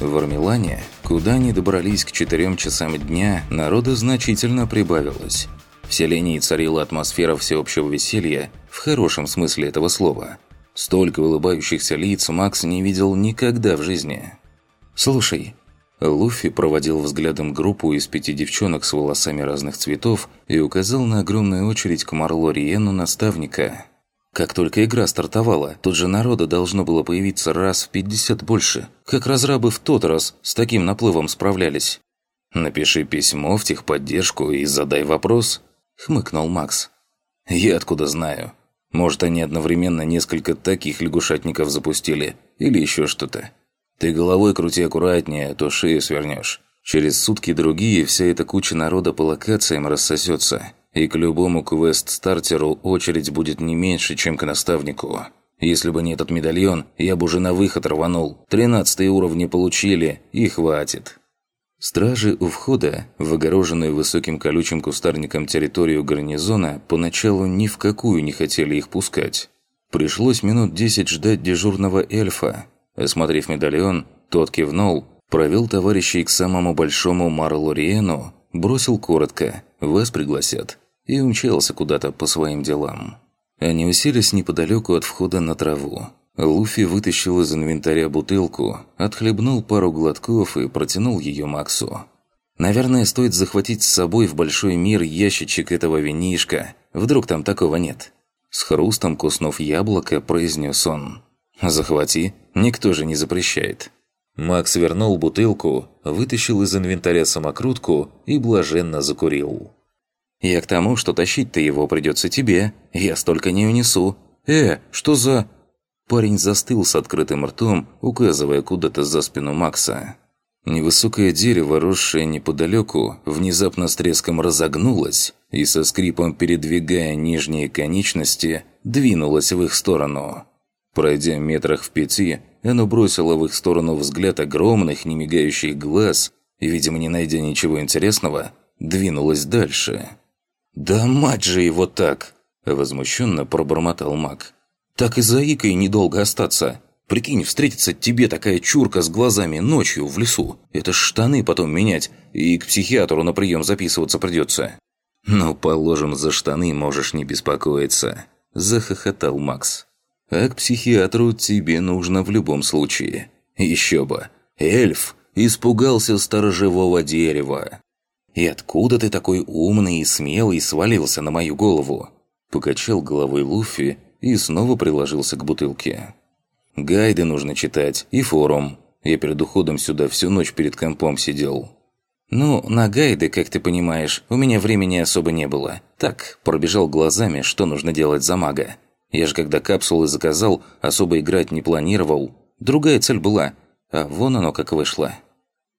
В Армилане, куда они добрались к 4 часам дня, народа значительно прибавилось. В селении царила атмосфера всеобщего веселья, в хорошем смысле этого слова. Столько улыбающихся лиц Макс не видел никогда в жизни. «Слушай», Луффи проводил взглядом группу из пяти девчонок с волосами разных цветов и указал на огромную очередь к Марлориену наставника. Как только игра стартовала, тут же народа должно было появиться раз в 50 больше. Как разрабы в тот раз с таким наплывом справлялись. «Напиши письмо в техподдержку и задай вопрос», — хмыкнул Макс. «Я откуда знаю? Может, они одновременно несколько таких лягушатников запустили или еще что-то. Ты головой крути аккуратнее, а то шею свернешь. Через сутки другие вся эта куча народа по локациям рассосется, и к любому квест-стартеру очередь будет не меньше, чем к наставнику. Если бы не этот медальон, я бы уже на выход рванул. Тринадцатые уровни получили, и хватит. Стражи у входа, в огороженную высоким колючим кустарником территорию гарнизона, поначалу ни в какую не хотели их пускать. Пришлось минут десять ждать дежурного эльфа, Осмотрев медальон, тот кивнул, провел товарищей к самому большому Марлориену, бросил коротко «Вас пригласят» и умчался куда-то по своим делам. Они уселись неподалеку от входа на траву. Луфи вытащил из инвентаря бутылку, отхлебнул пару глотков и протянул ее Максу. «Наверное, стоит захватить с собой в большой мир ящичек этого винишка. Вдруг там такого нет?» С хрустом куснув яблоко, произнес он. «Захвати, никто же не запрещает». Макс вернул бутылку, вытащил из инвентаря самокрутку и блаженно закурил. «Я к тому, что тащить-то его придется тебе. Я столько не унесу. Э, что за...» Парень застыл с открытым ртом, указывая куда-то за спину Макса. Невысокое дерево, росшее неподалеку, внезапно с треском разогнулось и со скрипом передвигая нижние конечности, двинулось в их сторону. Пройдя метрах в пяти, оно бросило в их сторону взгляд огромных, немигающих глаз и, видимо, не найдя ничего интересного, двинулось дальше. «Да мать же его так!» – возмущенно пробормотал маг. «Так и заикой недолго остаться. Прикинь, встретится тебе такая чурка с глазами ночью в лесу. Это штаны потом менять, и к психиатру на прием записываться придется». «Ну, положим, за штаны можешь не беспокоиться», – захохотал Макс. А к психиатру тебе нужно в любом случае. Еще бы. Эльф испугался сторожевого дерева. «И откуда ты такой умный и смелый свалился на мою голову?» Покачал головой Луффи и снова приложился к бутылке. «Гайды нужно читать и форум. Я перед уходом сюда всю ночь перед компом сидел». «Ну, на гайды, как ты понимаешь, у меня времени особо не было. Так, пробежал глазами, что нужно делать за мага. Я же когда капсулы заказал, особо играть не планировал. Другая цель была, а вон оно как вышло.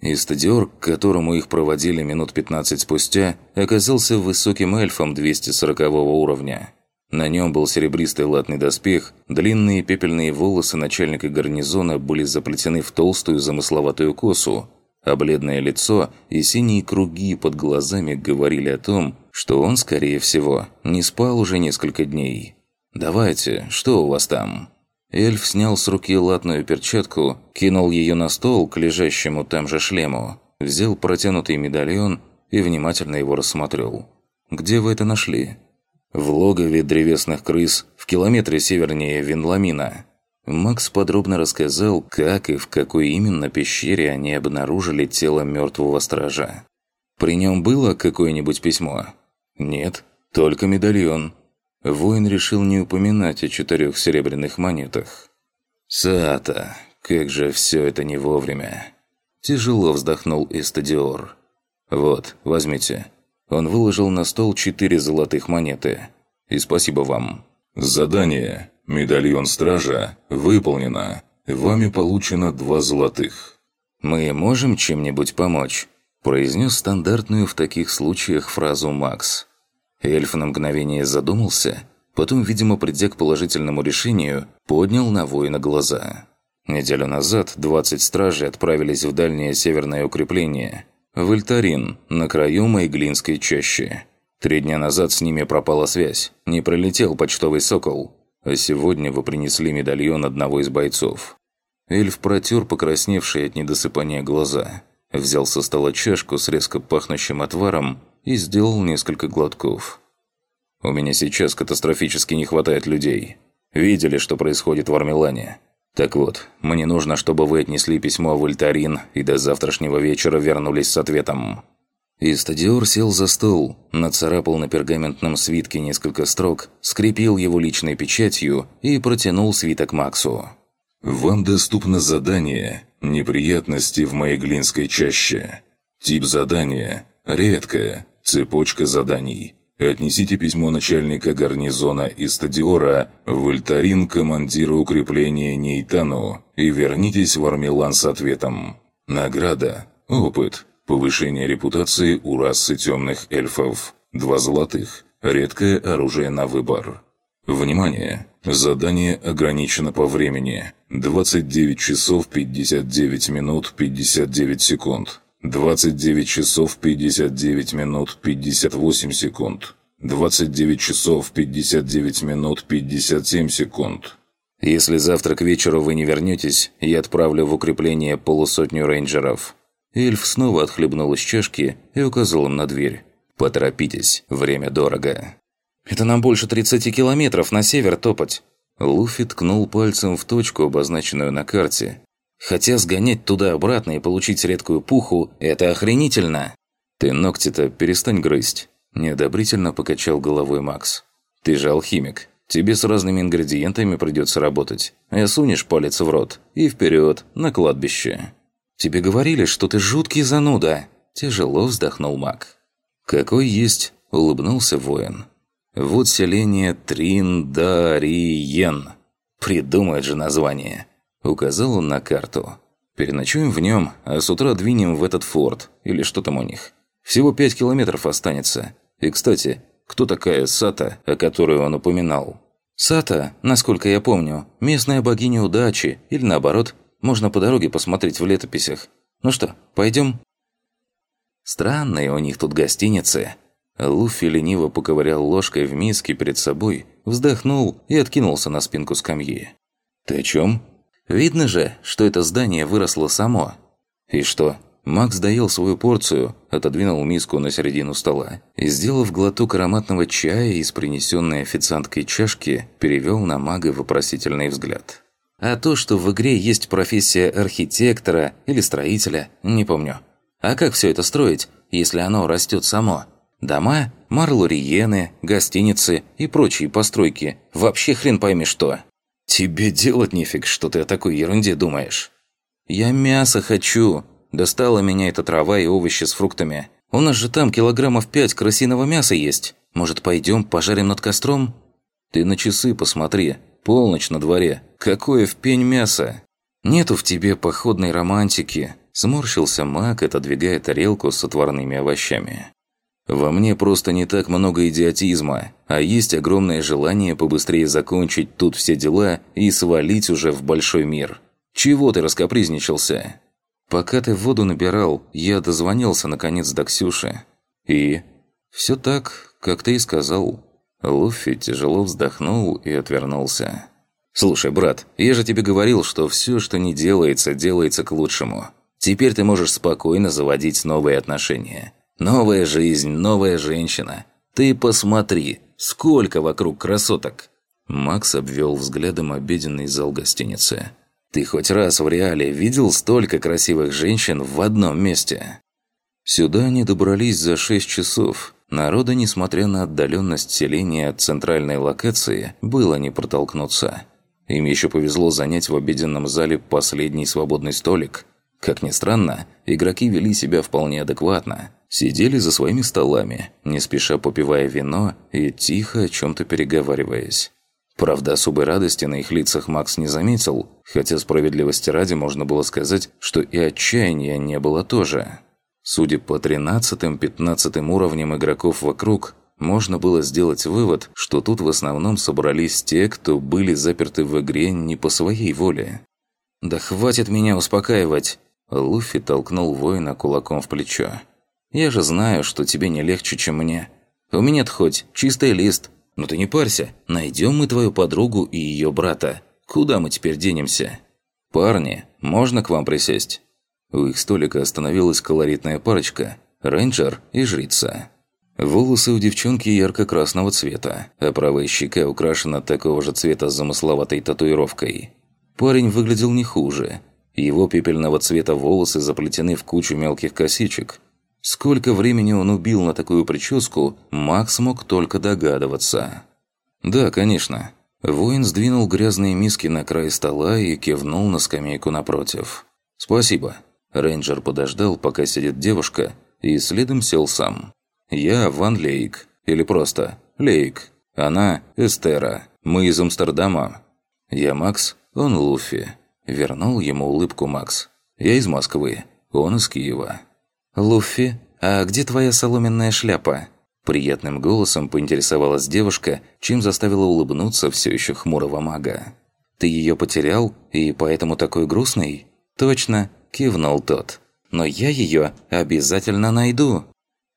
И стадиор, к которому их проводили минут 15 спустя, оказался высоким эльфом 240 уровня. На нем был серебристый латный доспех, длинные пепельные волосы начальника гарнизона были заплетены в толстую замысловатую косу, а бледное лицо и синие круги под глазами говорили о том, что он, скорее всего, не спал уже несколько дней. «Давайте, что у вас там?» Эльф снял с руки латную перчатку, кинул ее на стол к лежащему там же шлему, взял протянутый медальон и внимательно его рассмотрел. «Где вы это нашли?» «В логове древесных крыс, в километре севернее Винламина». Макс подробно рассказал, как и в какой именно пещере они обнаружили тело мертвого стража. «При нем было какое-нибудь письмо?» «Нет, только медальон», воин решил не упоминать о четырех серебряных монетах. «Саата, как же все это не вовремя!» Тяжело вздохнул Эстадиор. «Вот, возьмите». Он выложил на стол четыре золотых монеты. «И спасибо вам». «Задание. Медальон стража. Выполнено. Вами получено два золотых». «Мы можем чем-нибудь помочь?» произнес стандартную в таких случаях фразу Макс. Эльф на мгновение задумался, потом, видимо, придя к положительному решению, поднял на воина глаза. Неделю назад 20 стражей отправились в дальнее северное укрепление – в Ильтарин, на краю Майглинской чащи. Три дня назад с ними пропала связь, не пролетел почтовый сокол, а сегодня вы принесли медальон одного из бойцов. Эльф протер покрасневшие от недосыпания глаза, взял со стола чашку с резко пахнущим отваром и сделал несколько глотков. «У меня сейчас катастрофически не хватает людей. Видели, что происходит в Армелане? Так вот, мне нужно, чтобы вы отнесли письмо в Альтарин и до завтрашнего вечера вернулись с ответом». И стадиор сел за стол, нацарапал на пергаментном свитке несколько строк, скрепил его личной печатью и протянул свиток Максу. Вам доступно задание «Неприятности в моей глинской чаще». Тип задания «Редкое. Цепочка заданий». Отнесите письмо начальника гарнизона из стадиора в Альтарин командиру укрепления Нейтану и вернитесь в Армилан с ответом. Награда. Опыт. Повышение репутации у расы темных эльфов. Два золотых. Редкое оружие на выбор. Внимание! Задание ограничено по времени. 29 часов 59 минут 59 секунд. 29 часов 59 минут 58 секунд. 29 часов 59 минут 57 секунд. Если завтра к вечеру вы не вернетесь, я отправлю в укрепление полусотню рейнджеров. Эльф снова отхлебнул из чашки и указал им на дверь. «Поторопитесь, время дорого». Это нам больше 30 километров на север топать». Луфи ткнул пальцем в точку, обозначенную на карте. «Хотя сгонять туда-обратно и получить редкую пуху – это охренительно!» «Ты ногти-то перестань грызть», – неодобрительно покачал головой Макс. «Ты же алхимик. Тебе с разными ингредиентами придется работать. А сунешь палец в рот и вперед на кладбище». «Тебе говорили, что ты жуткий зануда!» – тяжело вздохнул маг. «Какой есть!» – улыбнулся воин. Вот селение Триндариен. Придумает же название. Указал он на карту. Переночуем в нем, а с утра двинем в этот форт. Или что там у них. Всего пять километров останется. И, кстати, кто такая Сата, о которой он упоминал? Сата, насколько я помню, местная богиня удачи, или наоборот, можно по дороге посмотреть в летописях. Ну что, пойдем? Странные у них тут гостиницы. Луффи лениво поковырял ложкой в миске перед собой, вздохнул и откинулся на спинку скамьи. «Ты о чем?» «Видно же, что это здание выросло само». «И что?» Макс доел свою порцию, отодвинул миску на середину стола и, сделав глоток ароматного чая из принесенной официанткой чашки, перевел на мага вопросительный взгляд. «А то, что в игре есть профессия архитектора или строителя, не помню. А как все это строить, если оно растет само?» Дома, марлориены, гостиницы и прочие постройки. Вообще хрен пойми что. Тебе делать нефиг, что ты о такой ерунде думаешь. Я мясо хочу. Достала меня эта трава и овощи с фруктами. У нас же там килограммов пять крысиного мяса есть. Может, пойдем пожарим над костром? Ты на часы посмотри. Полночь на дворе. Какое в пень мясо? Нету в тебе походной романтики. Сморщился маг, отодвигая тарелку с отварными овощами. Во мне просто не так много идиотизма, а есть огромное желание побыстрее закончить тут все дела и свалить уже в большой мир. Чего ты раскопризничался? Пока ты воду набирал, я дозвонился наконец до Ксюши. И? Все так, как ты и сказал. Луффи тяжело вздохнул и отвернулся. «Слушай, брат, я же тебе говорил, что все, что не делается, делается к лучшему. Теперь ты можешь спокойно заводить новые отношения. Новая жизнь, новая женщина. Ты посмотри, сколько вокруг красоток!» Макс обвел взглядом обеденный зал гостиницы. «Ты хоть раз в реале видел столько красивых женщин в одном месте?» Сюда они добрались за шесть часов. Народа, несмотря на отдаленность селения от центральной локации, было не протолкнуться. Им еще повезло занять в обеденном зале последний свободный столик. Как ни странно, игроки вели себя вполне адекватно сидели за своими столами, не спеша попивая вино и тихо о чем-то переговариваясь. Правда, особой радости на их лицах Макс не заметил, хотя справедливости ради можно было сказать, что и отчаяния не было тоже. Судя по 13-15 уровням игроков вокруг, можно было сделать вывод, что тут в основном собрались те, кто были заперты в игре не по своей воле. «Да хватит меня успокаивать!» Луфи толкнул воина кулаком в плечо. Я же знаю, что тебе не легче, чем мне. У меня-то хоть чистый лист. Но ты не парься, найдем мы твою подругу и ее брата. Куда мы теперь денемся?» «Парни, можно к вам присесть?» У их столика остановилась колоритная парочка – рейнджер и жрица. Волосы у девчонки ярко-красного цвета, а правая щека украшена такого же цвета с замысловатой татуировкой. Парень выглядел не хуже. Его пепельного цвета волосы заплетены в кучу мелких косичек. Сколько времени он убил на такую прическу, Макс мог только догадываться. «Да, конечно». Воин сдвинул грязные миски на край стола и кивнул на скамейку напротив. «Спасибо». Рейнджер подождал, пока сидит девушка, и следом сел сам. «Я Ван Лейк. Или просто Лейк. Она Эстера. Мы из Амстердама. Я Макс, он Луфи». Вернул ему улыбку Макс. «Я из Москвы. Он из Киева». «Луфи, а где твоя соломенная шляпа?» Приятным голосом поинтересовалась девушка, чем заставила улыбнуться все еще хмурого мага. «Ты ее потерял, и поэтому такой грустный?» «Точно», – кивнул тот. «Но я ее обязательно найду».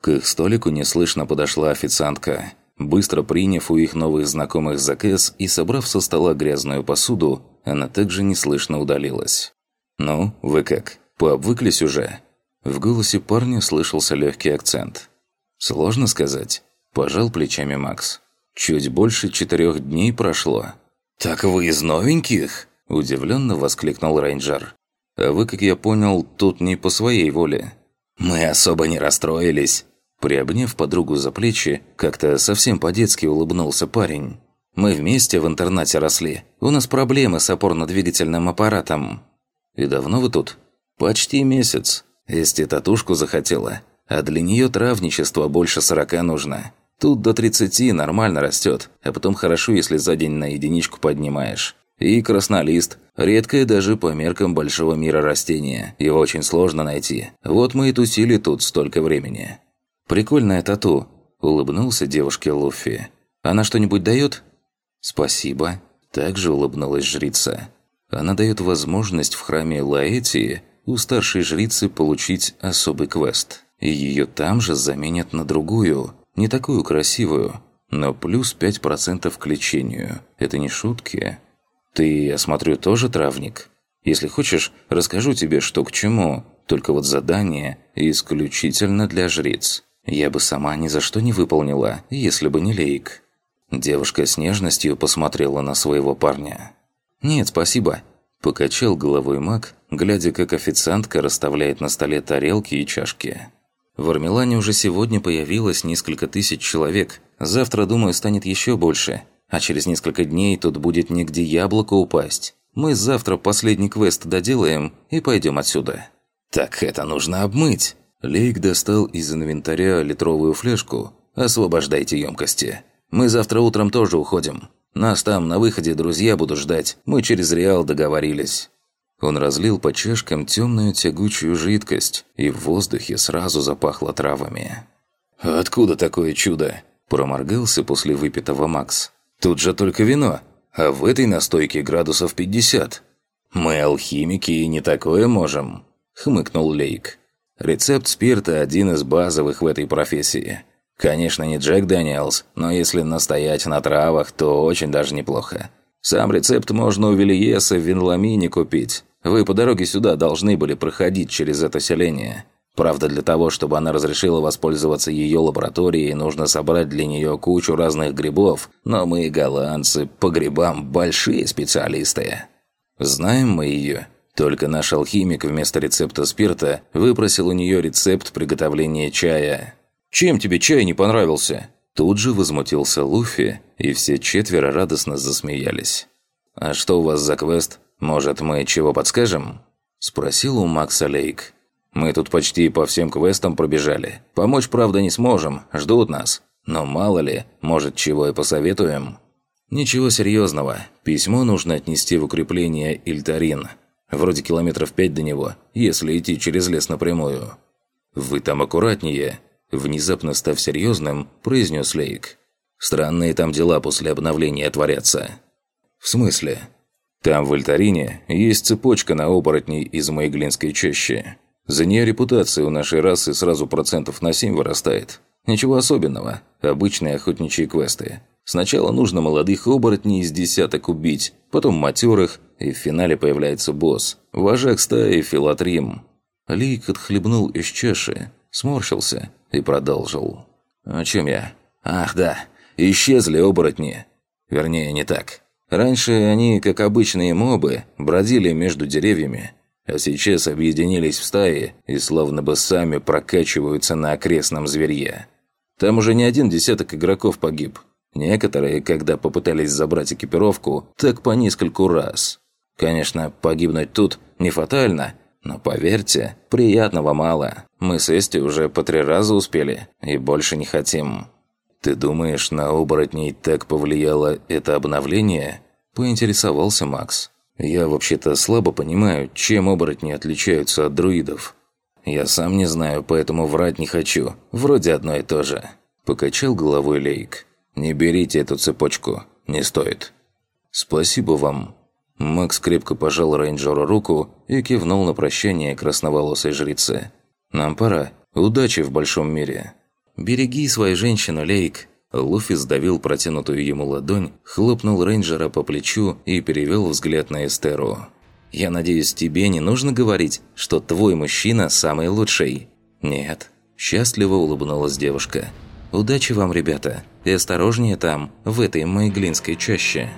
К их столику неслышно подошла официантка. Быстро приняв у их новых знакомых заказ и собрав со стола грязную посуду, она также неслышно удалилась. «Ну, вы как, пообвыклись уже?» В голосе парня слышался легкий акцент. «Сложно сказать», – пожал плечами Макс. «Чуть больше четырех дней прошло». «Так вы из новеньких?» – удивленно воскликнул рейнджер. «А вы, как я понял, тут не по своей воле». «Мы особо не расстроились». Приобняв подругу за плечи, как-то совсем по-детски улыбнулся парень. «Мы вместе в интернате росли. У нас проблемы с опорно-двигательным аппаратом». «И давно вы тут?» «Почти месяц. Эстетатушку захотела. А для нее травничество больше сорока нужно. Тут до тридцати нормально растет, а потом хорошо, если за день на единичку поднимаешь. И краснолист. Редкое даже по меркам большого мира растение. Его очень сложно найти. Вот мы и тусили тут столько времени. «Прикольная тату», – улыбнулся девушке Луффи. «Она что-нибудь дает?» «Спасибо», – также улыбнулась жрица. «Она дает возможность в храме Лаэтии у старшей жрицы получить особый квест» и ее там же заменят на другую, не такую красивую, но плюс 5% к лечению. Это не шутки. Ты, я смотрю, тоже травник? Если хочешь, расскажу тебе, что к чему, только вот задание исключительно для жриц. Я бы сама ни за что не выполнила, если бы не Лейк». Девушка с нежностью посмотрела на своего парня. «Нет, спасибо», – покачал головой маг, глядя, как официантка расставляет на столе тарелки и чашки. В Армелане уже сегодня появилось несколько тысяч человек. Завтра, думаю, станет еще больше. А через несколько дней тут будет негде яблоко упасть. Мы завтра последний квест доделаем и пойдем отсюда. Так это нужно обмыть. Лейк достал из инвентаря литровую фляжку. Освобождайте емкости. Мы завтра утром тоже уходим. Нас там на выходе друзья будут ждать. Мы через Реал договорились. Он разлил по чашкам темную тягучую жидкость, и в воздухе сразу запахло травами. «Откуда такое чудо?» – проморгался после выпитого Макс. «Тут же только вино, а в этой настойке градусов 50. Мы алхимики и не такое можем», – хмыкнул Лейк. «Рецепт спирта – один из базовых в этой профессии. Конечно, не Джек Дэниелс, но если настоять на травах, то очень даже неплохо. Сам рецепт можно у Вильеса в Винламине купить. Вы по дороге сюда должны были проходить через это селение. Правда, для того, чтобы она разрешила воспользоваться ее лабораторией, нужно собрать для нее кучу разных грибов, но мы, голландцы, по грибам большие специалисты. Знаем мы ее. Только наш алхимик вместо рецепта спирта выпросил у нее рецепт приготовления чая. «Чем тебе чай не понравился?» Тут же возмутился Луфи, и все четверо радостно засмеялись. «А что у вас за квест? Может, мы чего подскажем?» Спросил у Макса Лейк. «Мы тут почти по всем квестам пробежали. Помочь, правда, не сможем, ждут нас. Но мало ли, может, чего и посоветуем?» «Ничего серьезного. Письмо нужно отнести в укрепление Ильтарин. Вроде километров пять до него, если идти через лес напрямую». «Вы там аккуратнее», Внезапно став серьезным, произнес Лейк. «Странные там дела после обновления творятся». «В смысле?» «Там, в Альтарине, есть цепочка на оборотней из Майглинской чащи. За нее репутация у нашей расы сразу процентов на 7 вырастает. Ничего особенного. Обычные охотничьи квесты. Сначала нужно молодых оборотней из десяток убить, потом матерых, и в финале появляется босс, вожак стаи Филатрим. Лик отхлебнул из чаши, сморщился и продолжил. «О чем я? Ах, да, исчезли оборотни. Вернее, не так. Раньше они, как обычные мобы, бродили между деревьями, а сейчас объединились в стаи и словно бы сами прокачиваются на окрестном зверье. Там уже не один десяток игроков погиб. Некоторые, когда попытались забрать экипировку, так по нескольку раз. Конечно, погибнуть тут не фатально, но поверьте, приятного мало. Мы с Эсти уже по три раза успели и больше не хотим. «Ты думаешь, на оборотней так повлияло это обновление?» – поинтересовался Макс. «Я вообще-то слабо понимаю, чем оборотни отличаются от друидов. Я сам не знаю, поэтому врать не хочу. Вроде одно и то же». Покачал головой Лейк. «Не берите эту цепочку. Не стоит». «Спасибо вам». Макс крепко пожал рейнджеру руку и кивнул на прощание красноволосой жрице. «Нам пора. Удачи в большом мире». «Береги свою женщину, Лейк!» Луфи сдавил протянутую ему ладонь, хлопнул рейнджера по плечу и перевел взгляд на Эстеру. «Я надеюсь, тебе не нужно говорить, что твой мужчина самый лучший?» «Нет». Счастливо улыбнулась девушка. «Удачи вам, ребята, и осторожнее там, в этой майглинской чаще».